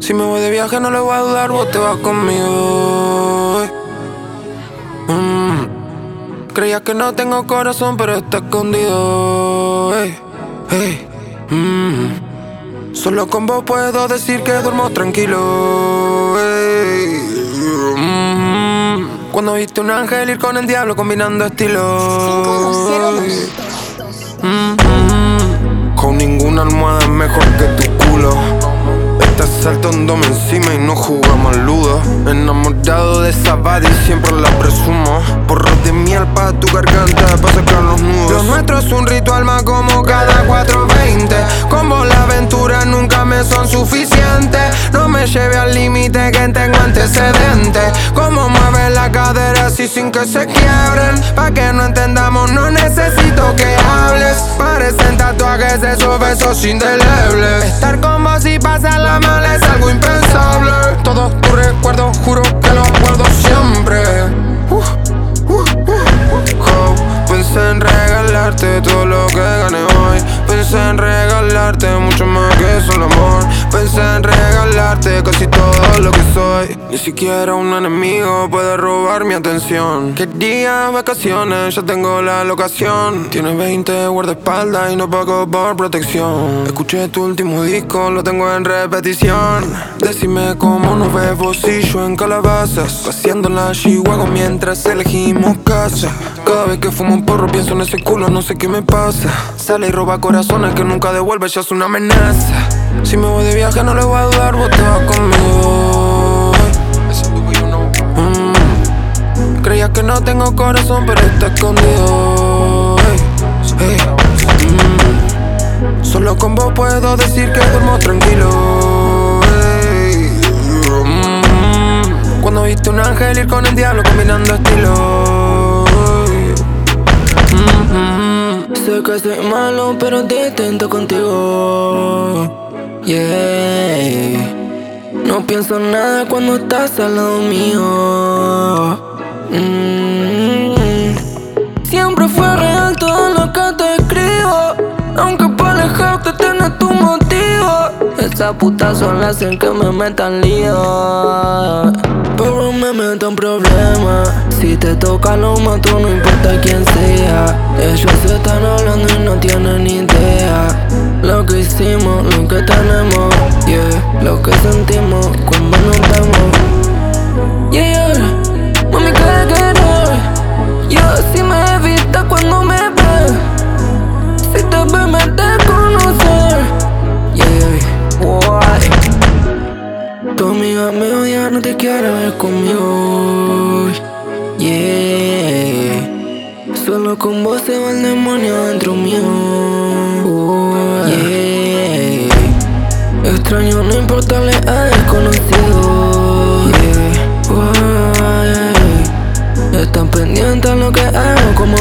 Si me voy de viaje no le voy a dudar, vos te vas conmigo. Mm. Creías que no tengo corazón, pero está escondido. Mm. Solo con vos puedo decir que duermo tranquilo. Mm. Cuando viste un ángel ir con el diablo combinando estilos. Con ninguna almohada es mejor que tu culo. Saltándome encima y no jugamos al ludo. Enamorado de esa body, siempre la presumo. Porros de miel pa' tu garganta, pa' sacar los nudos. Lo nuestro es un ritual más como cada 420. Como la aventura nunca me son suficientes. No me lleve al límite que tengo antecedentes. Como mueve la cadera así sin que se quiebren. Pa' que no entendamos, no necesito que hables. Parecen tatuajes de esos besos indelebles. Estar con pasar la es algo impensable. Todos tus recuerdos, juro que los guardo siempre. Uh, uh, uh, oh, pensé en regalarte todo lo que gané hoy. Pensé en regalarte mucho más que solo amor. Pensé en regalarte casi todo lo que soy. Ni siquiera un enemigo puede robar mi atención. Quería vacaciones, ya tengo la locación. Tienes 20 guardaespaldas y no pago por protección. Escuché tu último disco, lo tengo en repetición. Decime cómo nos ves vos yo en calabazas. Paseando en la Chihuahua mientras elegimos casa. Cada vez que fumo un porro pienso en ese culo, no sé qué me pasa. Sale y roba corazones que nunca devuelve, ya es una amenaza. Si me voy de viaje no le voy a dudar, vos te vas conmigo. Mm. Creías que no tengo corazón, pero está escondido. Mm. Solo con vos puedo decir que duermo tranquilo. Mm. Cuando viste un ángel ir con el diablo combinando estilos. Mm-hmm. Sé que soy malo, pero te intento contigo. No pienso en nada cuando estás al lado mío. Mm. Siempre fue real todo lo que te escribo. Aunque para alejarte tienes tu motivo. Esas putas son las en que me metan lío. Pero me meto problemas. Si te toca lo mato, no importa quién sea. Ellos están hablando y no tienen idea. Lo que hicimos, lo que tenemos. Lo que sentimos cuando nos vemos. Yeah, yeah. Mami, ¿qué quieres? Yo así me evita cuando me ves. Si te ve, me de conocer. Yeah, why? Tu amiga me odia, no te quiere ver conmigo. Yeah. Solo con vos se va el demonio dentro mío. Extraño, no importarle a desconocido. Están pendientes a lo que hago como